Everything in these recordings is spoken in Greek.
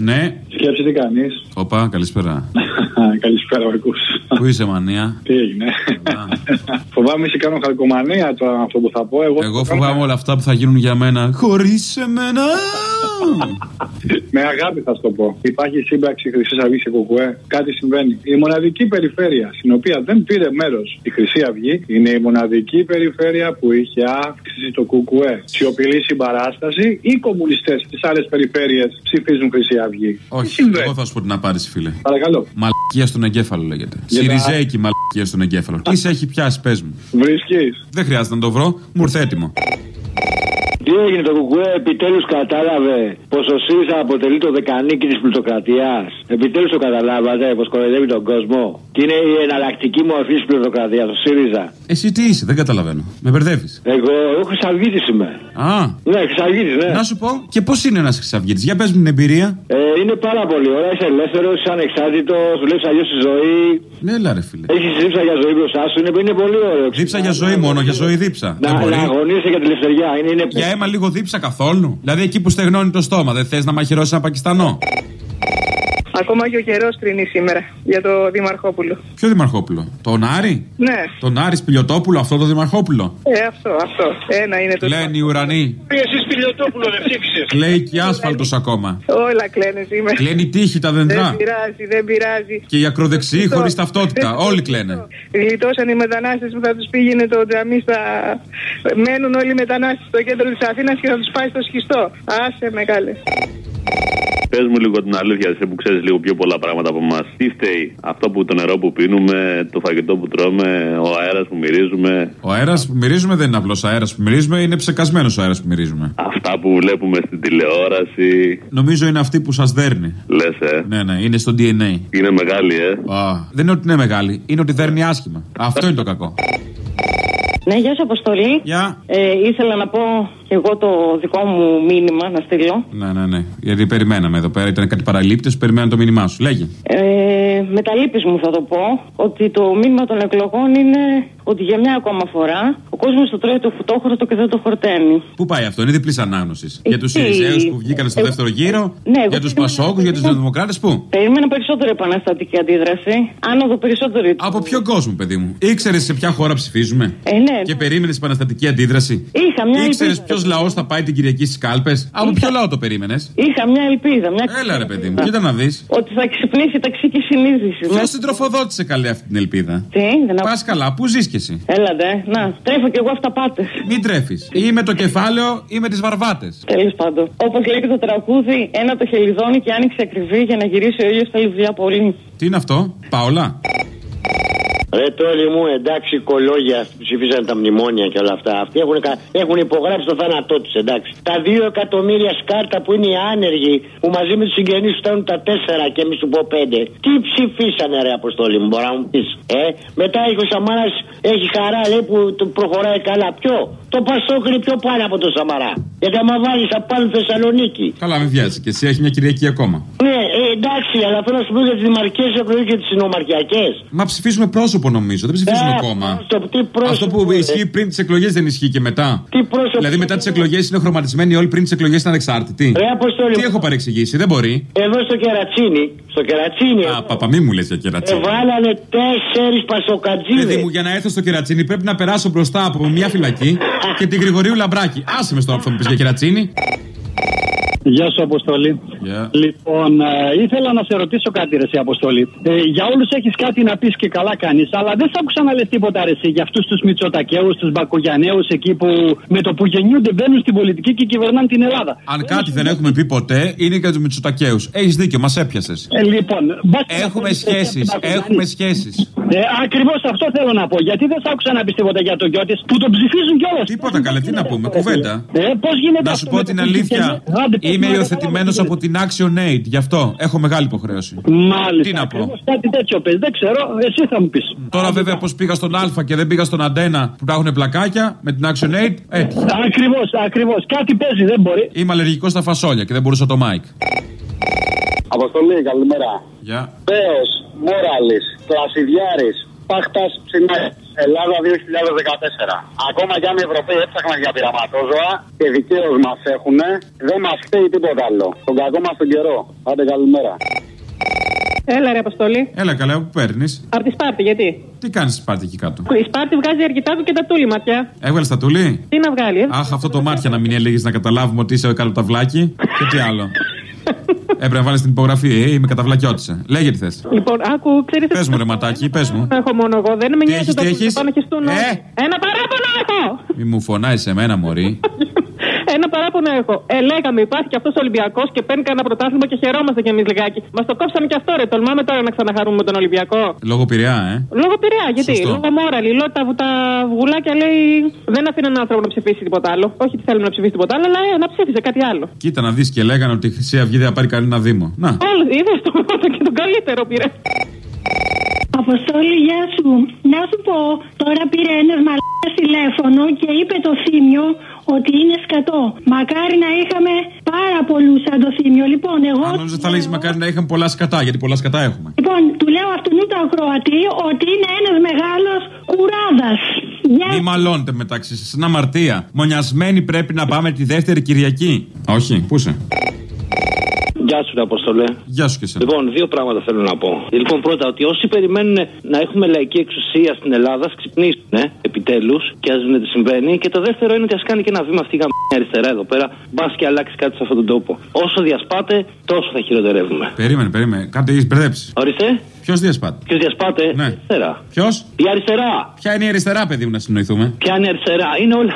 Ναι. Σκέψη τι κάνεις. Οπα, καλησπέρα. Καλησπέρα, Βαρκούς. Πού είσαι, μανία; Τι έγινε. Φοβάμαι σε κάνω χαλκομανία το αυτό που θα πω. Εγώ, Εγώ φοβάμαι όλα αυτά που θα γίνουν για μένα. Χωρίς εμένα. Με αγάπη θα σου το πω. Υπάρχει σύμπραξη Χρυσή Αυγής και Κουκουέ. Κάτι συμβαίνει. Η μοναδική περιφέρεια στην οποία δεν πήρε μέρος η Χρυσή Αυγή είναι η μοναδική περιφέρεια που είχε αύξηση το Κουκουέ. Σιωπηλή συμπαράσταση ή οι κομμουνιστές στις άλλες περιφέρειες ψηφίζουν Χρυσή Αυγή. Τι Όχι, συμβαίνει; εγώ θα σου πω την απάντηση, φίλε. Παρακαλώ. Μαλακία στον εγκέφαλο λέγεται. Για τα- Συριζέικη μαλακία στον εγκέφαλο. Τι σε έχει πιάσει, πες μου. Βρίσκεις. Δεν χρειάζεται να το βρω, μου ήρθε έτοιμο. Τι έγινε το κουκουέ, επιτέλους κατάλαβε πως ο ΣΥΡΙΖΑ αποτελεί το δεκανίκη της πλουτοκρατία. Επιτέλους το καταλάβατε πως κοροϊδεύει τον κόσμο. Και είναι η εναλλακτική μορφή της πλουτοκρατία, ο ΣΥΡΙΖΑ. Εσύ τι είσαι, δεν καταλαβαίνω. Με μπερδεύεις. Εγώ, εγώ χρυσαυγήτη είμαι. Α, Ναι, χρυσαυγήτη, ναι. να σου πω, και πώς είναι ένας χρυσαυγίτης; Για πες μου την εμπειρία. Ε, είναι πάρα πολύ ωραία, είσαι ελεύθερος, είσαι ανεξάρτητος, δουλεύεις αλλιώς στη ζωή. Ναι, έλα ρε φίλε. Έχεις δίψα για ζωή μπροστά σου, είναι, είναι πολύ ωραίο. Δίψα για ζωή μόνο, για ζωή δίψα. Να, Δεν μπορεί. να αγωνίσαι για τη ελευθεριά. Είναι, είναι... Για αίμα λίγο δίψα καθόλου. Δηλαδή εκεί που στεγνώνει το στόμα, δεν θες να μαχαιρώσεις ένα Πακιστανό; Ακόμα και ο καιρός κρίνει σήμερα για το Δημαρχόπουλο. Ποιο Δημαρχόπουλο, τον Άρη; Ναι, Τον Άρη Σπιλιοτόπουλο, αυτό το Δημαρχόπουλο; ε, αυτό, αυτό. Ένα είναι το. Κλαίνει οι ουρανοί. Εσύ Πιλιοτόπουλο δεν ψήφισες. Κλαίει και άσφαλτος ακόμα. Όλα κλαίνε σήμερα. Κλαίνει τύχη τα Δεν δεντρά. πειράζει, δεν πειράζει. Και οι ακροδεξιοί Αυτό. χωρίς ταυτότητα. Όλοι κλαίνε. Γλιτώσαν οι μετανάστες που θα τους πήγαινε το τζαμί στα. Μένουν όλοι οι μετανάστες στο κέντρο της Αθήνας και θα τους πάει στο σχιστό. Άσε με κάλε. Πες μου λίγο την αλήθεια, εσύ που ξέρεις λίγο πιο πολλά πράγματα από εμάς. Τι φταίει, αυτό που το νερό που πίνουμε, το φαγητό που τρώμε, ο αέρας που μυρίζουμε, Ο αέρας που μυρίζουμε δεν είναι απλός αέρας που μυρίζουμε, είναι ψεκασμένος ο αέρας που μυρίζουμε. αυτά που βλέπουμε στην τηλεόραση. Νομίζω είναι αυτή που σας δέρνει. Λες, ε. Ναι, ναι, είναι στο DNA. Είναι μεγάλη, ε. Α, δεν είναι ότι είναι μεγάλη, είναι ότι δέρνει άσχημα. Αυτό είναι το κακό. Ναι, γεια σου Αποστολή. Γεια. Ε, ήθελα να πω και εγώ το δικό μου μήνυμα να στείλω. Ναι, ναι, ναι. Γιατί περιμέναμε εδώ πέρα. Ήταν κάτι παραλήπτες, περιμέναν το μήνυμά σου. Λέγε. Ε, με τα λύπης μου θα το πω ότι το μήνυμα των εκλογών είναι ότι για μια ακόμα φορά ο κόσμος το τρώει το φουτόχρωτο και δεν το χορταίνει. Πού πάει αυτό, είναι διπλής ανάγνωσης. Ε, Για τους τι- Σιριζέους που βγήκαν στο Ε, δεύτερο γύρο, ναι, εγώ για τους περίμενα- Πασόκους, για τους Νεοδημοκράτες, πού; Περίμενα περισσότερο επαναστατική αντίδραση. Άνοδο περισσότερο. Από ποιο κόσμο, παιδί μου; Ήξερες σε ποια χώρα ψηφίζουμε; Ε, ναι. Και περίμενες επαναστατική αντίδραση; Είχα μια Ήξερες ελπίδα. ποιος λαός θα πάει την Κυριακή στις κάλπες; Από ποιο λαό το περίμενες; Είχα μια ελπίδα. Μια Έλα ρε παιδί μου, κοίτα να δεις. Ότι θα ξυπνήσει η ταξική συνείδησης. Ποιος την τροφοδότησε καλή αυτή την ελπίδα; Τι, δεν Πας καλά, πού ζεις κι εσύ. Έλατε, να, τρέφω κι εγώ αυταπάτε. Μην τρέφεις. Ή με το κεφάλαιο ή με τις βαρβάτες. Τέλος πάντων. Όπως λέει και το τραγούδι, ένα το χελιδόνι και άνοιξε ακριβή για να γυρίσει ο ήλιος στα λιβδιά πολύ. Τι είναι αυτό, Παόλα. Ρε τόλοι μου, εντάξει, κολόγια που ψηφίσαν τα μνημόνια και όλα αυτά. Αυτοί έχουν, κα- έχουν υπογράψει το θάνατό τους, εντάξει. Τα δύο εκατομμύρια σκάρτα που είναι οι άνεργοι, που μαζί με τους συγγενείς τους φτάνουν τα τέσσερα και εμείς σου πω πέντε. Τι ψηφίσανε, ρε Αποστόλη μου, μπορεί να μου πεις. Ε, μετά έχει ο Σαμάρας, έχει χαρά, λέει που το προχωράει καλά. Ποιο; Το Πασόκ είναι πιο πάνω από το Σαμαρά. Γιατί άμα βάλεις θα πάνε Θεσσαλονίκη. Καλά, μην βιάζεις. Και εσύ έχει μια Κυριακή ακόμα. Ναι, ε, εντάξει, αλλά θέλω να σου πω για τις δημαρχικές εκλογές και τις συνομαρχιακές. Μα ψηφίζουμε πρόσωπο νομίζω, δεν ψηφίζουμε Ε, κόμμα. πρόσωπο, τι πρόσωπο, Αυτό που ρε. ισχύει πριν τις εκλογές δεν ισχύει και μετά. Τι πρόσωπο. Δηλαδή μετά τις εκλογές είναι χρωματισμένοι όλοι πριν τις εκλογές είναι ανεξάρτητοι. Ρε Αποστόλη, Τι έχω παρεξηγήσει, δεν μπορεί. Εδώ στο κερατσίνι, στο κερατσίνι. Α, παπα, μη μου λες για κερατσίνη. Εβάλανε τέσσερις πασοκατζίδες. Παιδί μου, για να έρθω στο κερατσίνι πρέπει να περάσω μπροστά από μια φυλακή και την Γρηγορίου Λαμπράκη. Άσε με στο που θα μου πεις για κερατσίνη. Γεια σου, Αποστολή. Γεια. Λοιπόν, ε, ήθελα να σε ρωτήσω κάτι, ρε, εσύ, Αποστολή. Ε, για όλους έχεις κάτι να πεις και καλά κάνεις, αλλά δεν σ' άκουσα να λες τίποτα, ρε, εσύ, για αυτούς τους Μητσοτακέου, τους Μπακογιανέου εκεί που με το που γεννιούνται μπαίνουν στην πολιτική και κυβερνάνε την Ελλάδα. Αν κάτι δεν έχουμε πει ποτέ είναι για τους Μητσοτακέου. Έχεις δίκιο, μας έπιασες. Ε, λοιπόν, μπας- Έχουμε σχέσεις, Μπακογιάννη. έχουμε σχέσεις. Ε, Ακριβώς αυτό θέλω να πω. Γιατί δεν σ' άκουσα να πεις τίποτα για τον Γιώτης που τον ψηφίζουν κιόλας. Τίποτα καλέ, τι να πούμε, κουβέντα. Ε, πώς γίνεται Να αυτό σου πω με την το αλήθεια. ψηφίζουν; Άντε, πες Είμαι μου, υιοθετημένος καταλάβω από την Action Aid. Γι' αυτό έχω μεγάλη υποχρέωση. Μάλιστα. Τι να πω. ακριβώς Κάτι τέτοιο πες. Δεν ξέρω. Εσύ θα μου πεις. Τώρα βέβαια πώς πήγα στον Α και δεν πήγα στον Αντένα που τα έχουν πλακάκια με την Action Aid. Έτυχε. Ακριβώς, ακριβώς. Κάτι παίζει, δεν μπορεί. Είμαι αλλεργικός στα φασόλια και δεν μπορούσα το Μάικ. Αποστολή, καλημέρα. Γεια. Πέο, Μόραλης, Κλασιδιάρης, Πάχτας Ψινάκης. Ελλάδα 2014. Ακόμα κι αν οι Ευρωπαίοι έψαχναν για πειραματόζωα και δικαίως μας έχουν, δεν μας φταίει τίποτα άλλο. Τον κακό μας τον καιρό. Άντε καλημέρα. Έλα ρε Αποστολή. Έλα καλά, που παίρνεις; Από τη Σπάρτη, γιατί; Τι κάνεις στη Σπάρτη εκεί κάτω; Η Σπάρτη βγάζει αρκετά του και τα τούλη ματιά. Έβγαλες τα τουλή. Τι να βγάλει, ε; Αχ, αυτό το μάτια να μην έλεγες να καταλάβουμε ότι είσαι καλοταυλάκι. και τι άλλο. Έπρεπε να βάλεις την υπογραφή. Ε, είμαι καταβλακιώτησα. Λέγε τι θες. Λοιπόν, άκου, ξέρεις. Πες μου, ρε ματάκι, πες μου. Έχω μόνο εγώ, δεν με Τι νοιάζει έχεις, το τι που έχεις; πάνε και στούν. Ε! Ένα παράπονο έχω! Μη μου φωνάεις σε μένα, Μωρή. Ένα παράπονο έχω. Ε, λέγαμε, υπάρχει και αυτός ο Ολυμπιακός και παίρνει κανένα πρωτάθλημα και χαιρόμαστε κι εμείς λιγάκι. Μας το κόψανε κι αυτό, ρε. Τολμάμε τώρα να ξαναχαρούμε τον Ολυμπιακό. Λόγω πειραιά, ε. Λόγω πειραιά, γιατί; Σωστό. Λόγω μόραλη. Λόγω τα, τα βουλάκια λέει δεν αφήνει έναν άνθρωπο να ψηφίσει τίποτα άλλο. Όχι ότι θέλουμε να ψηφίσει τίποτα άλλο, αλλά ε, να ψήφισε κάτι άλλο. Κοίτα να δεις και λέγανε ότι η Χρυσή Αυγή δεν θα πάρει κανένα Δήμο. Να. Όλο, είδες το και τον καλύτερο πήρε. Αποστόλη, γεια σου. Να σου πω, τώρα πήρε ένας μαλάκας τηλέφωνο και είπε το θύμιο ότι είναι σκατό. Μακάρι να είχαμε πάρα πολλούς σαν το θύμιο. Λοιπόν, εγώ. Αν νόμιζα θα λέγεις μακάρι να είχαν πολλά σκατά, γιατί πολλά σκατά έχουμε. Λοιπόν, του λέω αυτού του ακροατή ότι είναι ένας μεγάλος κουράδας. Γεια Μη μαλώνετε μεταξύ σας. Είναι αμαρτία. Μονιασμένοι πρέπει να πάμε τη δεύτερη Κυριακή. Όχι, πού είσαι; Γεια σου, ρε Αποστολέ. Γεια σου και εσένα. Λοιπόν, δύο πράγματα θέλω να πω. Λοιπόν, πρώτα, ότι όσοι περιμένουν να έχουμε λαϊκή εξουσία στην Ελλάδα, ας ξυπνήσουν ε, επιτέλους και ας δουν τι συμβαίνει. Και το δεύτερο είναι ότι ας κάνει και ένα βήμα αυτή η γαμ- αριστερά εδώ πέρα, μπας και αλλάξεις κάτι σε αυτόν τον τόπο. Όσο διασπάτε, τόσο θα χειροτερεύουμε. Περίμενε, περίμενε. Κάτι έχει μπερδέψεις. Ορίστε, Ποιος διασπάται; ποιος διασπάτε, Ναι. αριστερά. Ποιος; Η αριστερά. Ποια είναι η αριστερά, παιδί μου, να συνοηθούμε; Ποια είναι η αριστερά, είναι όλοι,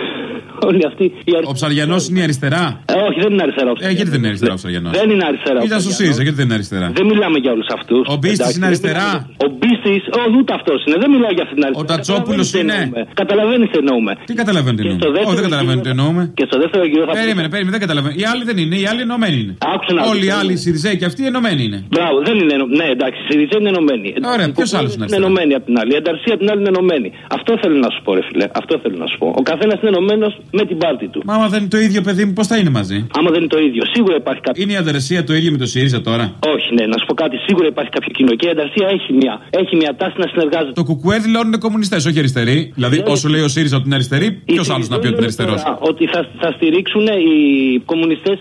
όλοι αυτοί. Οι αρι... Ο Ψαριανός είναι η αριστερά; Ε, όχι, δεν είναι αριστερά. ο Ε, γιατί δεν είναι αριστερά ο Ψαριανός. Δεν είναι αριστερά. ο Ήταν στο Ψαριανός. ΣΥΡΙΖΑ, γιατί δεν είναι αριστερά; Δεν μιλάμε για όλους αυτούς. Ο Μπίστης είναι αριστερά; Ο Μπίστης, όχι ούτε αυτός είναι. Δεν μιλάω για αυτήν την αριστερά. Ο Τατσόπουλος Καταλαβαίνεις τι είναι; εννοούμε. Καταλαβαίνεις τι εννοούμε. Τι καταλαβαίνετε τι Και εννοούμε; στο δεύτερο Όχι, δεν καταλαβαίνω τι γύρο- εννοούμε. Και στο δεύτερο γύρο θα Περίμενε, περίμενε, δεν καταλαβαίνω. Οι άλλοι δεν είναι, οι άλλοι ενωμένοι είναι. Άκουσε να Όλοι οι δεις. άλλοι, οι Σιριζέοι και αυτοί ενωμένοι είναι. Μπράβο, δεν είναι. ενω- Ναι, εντάξει, η Σιριζέ είναι ενωμένη. Ωραία, Η ποιος Κουκουέ άλλος είναι είναι αριστερά; ενωμένη από την άλλη. Η Ανταρσία από την άλλη είναι ενωμένη. Αυτό θέλω να σου πω, ρε φιλέ. Αυτό θέλω να σου πω. Ο καθένας είναι ενωμένος με την πάρτη του. Μα άμα δεν είναι το ίδιο, παιδί μου, πώς θα είναι μαζί; Άμα δεν είναι το ίδιο, σίγουρα υπάρχει κάποιο. Είναι η ανταρσία το ίδιο με το ΣΥΡΙΖΑ τώρα; Όχι, ναι, να σου πω κάτι. Σίγουρα υπάρχει κάποιο κοινό. Και η Ανταρσία έχει μια, έχει μια τάση να συνεργάζεται. Το κουκουέ δηλώνουν είναι κομμουνιστές, όχι αριστεροί. Δηλαδή, Ναι. όσο λέει ο ΣΥΡΙΖΑ ότι είναι αριστερή, ποιος άλλος να πει ότι είναι αριστερός; Ότι θα, θα στηρίξουν οι κομμουνιστές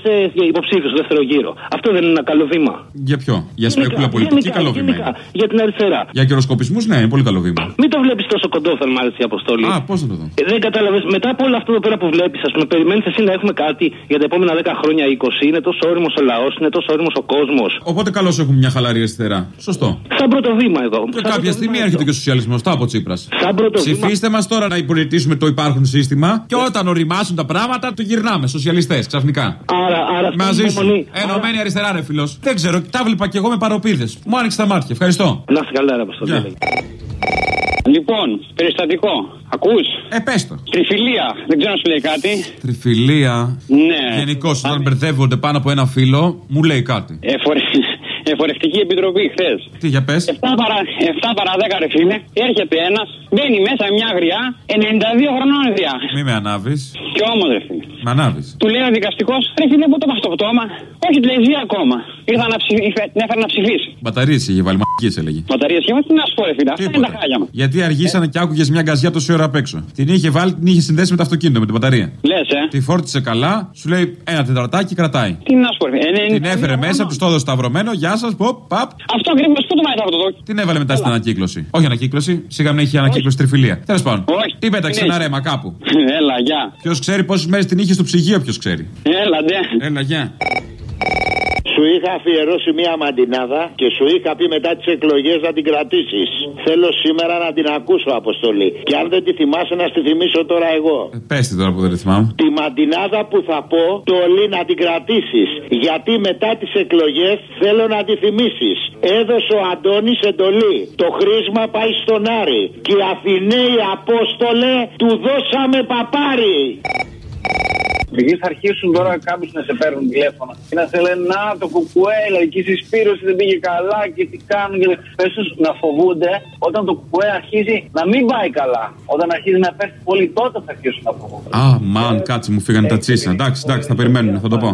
υποψήφιους στο δεύτερο γύρο. Αυτό δεν είναι ένα καλό βήμα. Για ποιο, για σπέκουλα Γενικά, πολιτική, γενικά, καλό βήμα γενικά, είναι. Για την αριστερά. Για καιροσκοπισμούς, ναι, είναι πολύ καλό βήμα. Μην το βλέπεις τόσο κοντό, θα μ' άρεσε η αποστολή. Α, πώς να το δω. Ε, δεν κατάλαβες. Μετά από όλο αυτό εδώ πέρα που βλέπεις, ας πούμε, περιμένεις εσύ να έχουμε κάτι για τα επόμενα 10 χρόνια, 20. Είναι τόσο όριμος ο λαός, είναι τόσο όριμος ο κόσμος. Οπότε καλώς έχουμε μια χαλαρή αριστερά. Σωστό. Σαν πρώτο βήμα εδώ. Και Σαν κάποια πρώτο στιγμή βήμα έρχεται εδώ. και ο σοσιαλισμός. Τα από Τσίπρας. Σαν πρώτο βήμα. Ψηφίστε μας τώρα να υπηρετήσουμε το υπάρχον σύστημα και όταν οριμάσουν τα πράγματα το γυρνάμε. Σοσιαλιστές ξαφνικά. Άρα, άρα αυτή Μαζί είναι η σου. υπομονή. Ενωμένη αριστερά, ρε φιλό. Δεν ξέρω, τα βλέπα και εγώ με παροπίδες. Μου άνοιξε τα μάτια. Ευχαριστώ. Να είστε καλά, ρε Αποστολή. Γεια. Λοιπόν, περιστατικό. Ακούς; Ε, πες το. Τριφυλία. Δεν ξέρω αν σου λέει κάτι. Τριφυλία. Ναι. Γενικώς, όταν μπερδεύονται πάνω από ένα φύλλο, μου λέει κάτι. Εφορε... Εφορευτική επιτροπή χθες. Τι για πες. 7 παρα, 7 παρα 10 ρε φίλε. Έρχεται ένας, μπαίνει μέσα μια γριά, 92 χρονών διά. Μη με ανάβεις. Και όμω ρε φίλε. Με ανάβεις. Του λέει ο δικαστικός, ρε φίλε, πού το πας το πτώμα; Όχι, του λέει ζει ακόμα. Ήρθα να ψηφίσει, την έφερα να ψηφίσει. Μπαταρίες είχε βάλει, μαγικές έλεγε. Μπαταρίες και τι να σου πω, ρε φίλε. Αυτά είναι τα χάλια μας. Γιατί αργήσανε και άκουγες μια γκαζιά τόση ώρα απ' έξω. Την είχε βάλει, την είχε συνδέσει με το αυτοκίνητο, με την μπαταρία. Λες, ε. Τη φόρτισε καλά, σου λέει ένα τεταρτάκι κρατάει. Τι να σου πω, ρε φίλε. Την έφερε μέσα, τους το έδωσε σταυρωμένο, γεια σας, ποπ, παπ. Αυτό ακριβώς πού το μάθα αυτό το Την έβαλε μετά στην ανακύκλωση. Όχι ανακύκλωση, σιγά μην είχε ανακύκλωση τριφυλία. Τέλος πάντων. Όχι. Τι πέταξε Την ένα έχει. ρέμα κάπου; Έλα, γεια. Ποιος ξέρει πόσες μέρες την είχε στο ψυγείο, ποιος ξέρει; Έλα, ντε. Έλα, γεια. Σου είχα αφιερώσει μία μαντινάδα και σου είχα πει μετά τις εκλογές να την κρατήσεις. Θέλω σήμερα να την ακούσω, Αποστολή. Και αν δεν τη θυμάσαι, να στη θυμίσω τώρα εγώ. Ε, Πες τη τώρα που δεν τη θυμάμαι. Τη μαντινάδα που θα πω, το όλοι να την κρατήσεις. Γιατί μετά τις εκλογές θέλω να τη θυμίσεις. Έδωσε ο Αντώνης εντολή. Το χρήσμα πάει στον Άρη. Και οι Αθηναίοι Απόστολε του δώσαμε παπάρι. Εκεί θα αρχίσουν τώρα κάποιου να σε παίρνουν τηλέφωνα και να σε λένε Να το κουκουέ, η λαϊκή συσπήρωση δεν πήγε καλά και τι κάνουν. Και... Πες τους να φοβούνται όταν το κουκουέ αρχίζει να μην πάει καλά. Όταν αρχίζει να πέφτει πολύ, τότε θα αρχίσουν να φοβούνται. Α, μαν, κάτσε μου φύγανε τα τσίσα. Εντάξει, εντάξει, θα περιμένουν, θα το πω.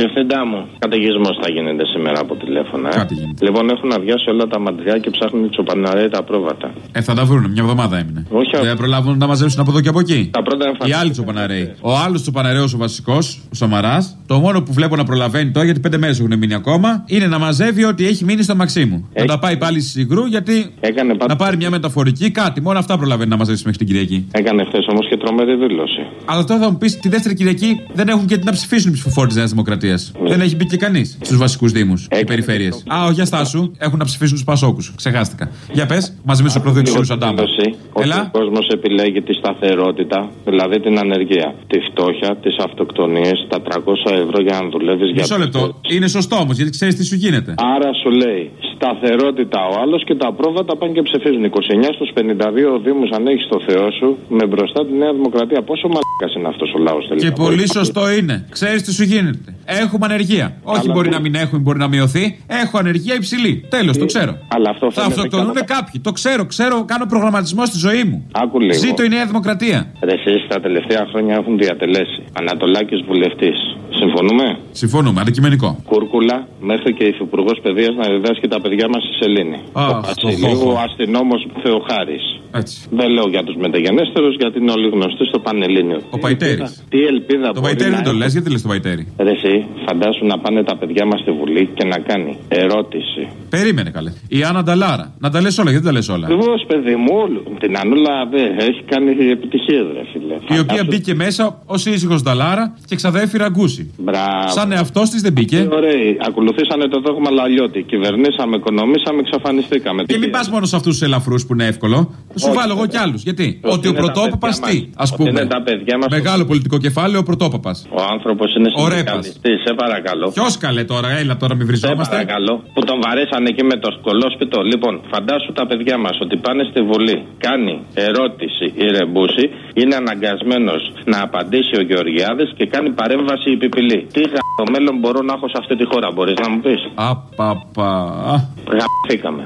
Διευθυντά μου, καταιγισμός θα γίνεται σήμερα από τηλέφωνα. Ε. Κάτι γίνεται. Λοιπόν, έχουν αδειάσει όλα τα μαντριά και ψάχνουν τσοπαναρέ τα πρόβατα. Ε, θα τα βρουν, μια εβδομάδα έμεινε. Όχι, Δεν θα προλάβουν να τα μαζέψουν από εδώ και από εκεί. Τα πρώτα Οι εμφανίζονται. άλλοι τσοπαναρέοι. Ο άλλος τσοπαναρέος ο βασικός, ο Σαμαράς, το μόνο που βλέπω να προλαβαίνει τώρα, γιατί πέντε μέρες έχουν μείνει ακόμα, είναι να μαζεύει ό,τι έχει μείνει στο Μαξίμου. Να τα πάει πάλι στη Συγκρού, γιατί Έκανε πάντα. να πάρει μια μεταφορική κάτι. Μόνο αυτά προλαβαίνει να μαζέψει μέχρι την Κυριακή. Έκανε χθες όμως και τρομερή δήλωση. Αλλά τώρα θα μου πεις τη δεύτερη Κυριακή δεν έχουν και τι να ψηφίσουν οι ψηφοφόροι της Νέας Δημοκρατίας. Δεν έχει μπει και κανείς στους βασικούς Δήμους και περιφέρειες. Α, όχι, για στάσου. Έχουν να ψηφίσουν του Πασόκους. Ξεχάστηκα. Για πες, μαζί με τους προδίου τους Σαντάμα. Δήλωση ότι Έλα. ο κόσμος επιλέγει τη σταθερότητα, δηλαδή την ανεργία, τη φτώχεια, τις αυτοκτονίες, τα 300 ευρώ για να δουλεύεις για Μισό λεπτό. Είναι σωστό όμως, γιατί ξέρεις τι σου γίνεται. Άρα σου λέει σταθερότητα ο άλλος και τα πρόβατα πάνε και ψηφίζουν. 29 στους 52 Δήμους αν έχεις το Θεό σου με μπροστά τη Νέα Δημοκρατία. Πόσο μαλάκα είναι αυτός ο λαός τελικά. Και πολύ σωστό είναι. Ξέρεις τι σου γίνεται. Έχουμε ανεργία. Όχι Αλλά μπορεί δεν- να μην έχουμε, μπορεί να μειωθεί. Έχω ανεργία υψηλή. Τέλος, το ξέρω. Αλλά αυτό Θα φαίνεται αυτοκτονούν καλά. κάποιοι. Το ξέρω, ξέρω. Κάνω προγραμματισμό στη ζωή μου. Άκου λίγο. Ζήτω η Νέα Δημοκρατία. Ρε, εσείς τα τελευταία χρόνια έχουν διατελέσει. Ανατολάκης βουλευτής. Συμφωνούμε; Συμφωνούμε, αντικειμενικό. Κούρκουλα, μέχρι και υφυπουργός παιδείας να διδάσκει τα παιδιά μας στη Σελήνη. Αχ, ο το Βασιλείου, χώχο. ο αστυνόμος Θεοχάρης. Έτσι. Δεν λέω για τους μεταγενέστερους γιατί είναι όλοι γνωστοί στο Πανελλήνιο. Ο Παϊτέρης. Τι ελπίδα Το μπορεί Παϊτέρη να δεν το έχει. λες, γιατί λες το Παϊτέρη; Ρε εσύ, φαντάσου να πάνε τα παιδιά μας στη Βουλή και να κάνει ερώτηση. Περίμενε καλέ. Η Άννα Νταλάρα. Να τα λες όλα, γιατί δεν τα λες όλα; Ακριβώς, παιδί μου, όλου. Την Ανούλα δεν έχει κάνει επιτυχίες, ρε φίλε. Η οποία μπήκε μέσα ως ήσυχο Νταλάρα και ξαδέφη ραγκούση. Μπράβο. Σαν εαυτός της δεν μπήκε. Ωραίοι. Ακολουθήσανε το δόγμα Λαλιώτη. Κυβερνήσαμε, οικονομήσαμε, εξαφανιστήκαμε. Και μην πας μόνο σε αυτούς τους ελαφρούς που είναι εύκολο. Θα σου Όχι, βάλω εγώ βέβαια. κι άλλους. Γιατί; Ότι Ότι ο είναι τα πρωτόπαπας παιδιά τι, μας. ας Ότι πούμε. είναι τα παιδιά μας. Μεγάλο πολιτικό κεφάλαιο, ο πρωτόπαπας. Ο άνθρωπος είναι Ο Ρέπας. συνδικαλιστής, σε παρακαλώ. Ποιος καλέ τώρα, έλα τώρα μην Σε βριζόμαστε. παρακαλώ. Που τον βαρέσανε εκεί με το σκολόσπιτο. Λοιπόν, φαντάσου τα παιδιά μας ότι πάνε στη Βουλή. Κάνει ερώτηση η Ρεμπούση. Είναι αναγκασμένος να απαντήσει ο Γεωργιάδης και κάνει παρέμβαση η Πιπηλή. Τι γα... μέλλον μπορώ να έχω σε αυτή τη χώρα, μπορείς να μου πεις; Απαπα. Γαμπηθήκαμε.